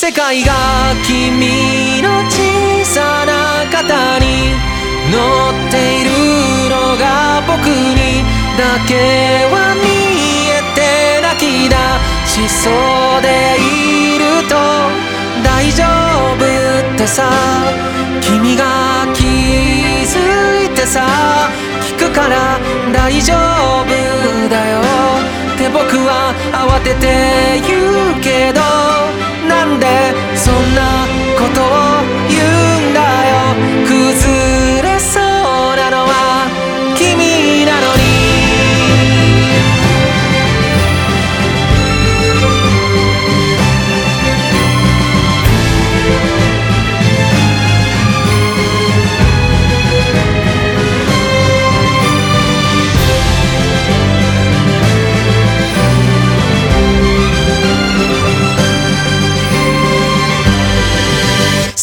世界が君の小さな肩に乗っているのが僕にだけは見えて泣き出しそうでいると。大丈夫ってさ。君が気づいてさ。聞くから大丈夫だよ。って僕は慌てて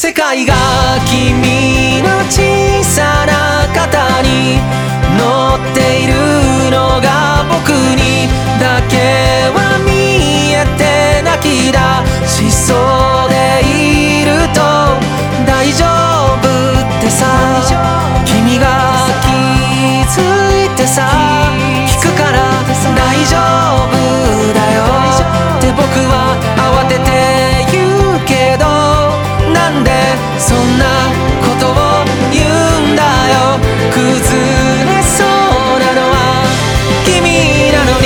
世界が君の小さな肩に乗っている。そんなことを言うんだよ。崩れそうなのは君なのに。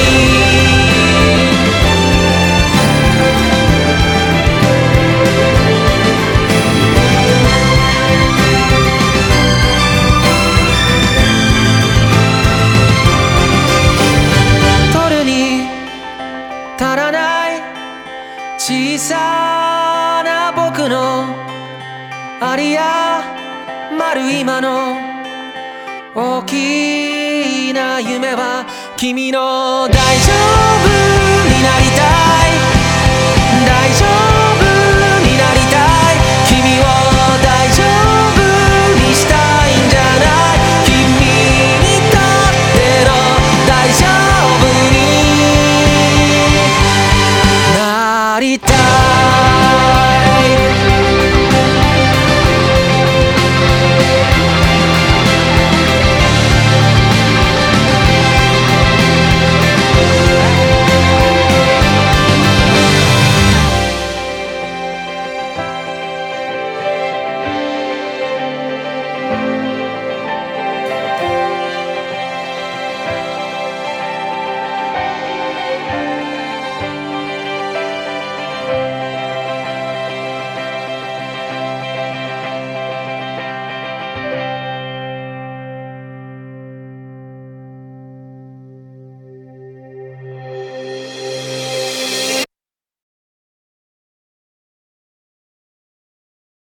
取るに足らない小さな僕のありやまる今の大きな夢は君の大丈夫になりたい。大丈夫になりたい。君を大丈夫にしたいんじゃない。君にとっての大丈夫になりたい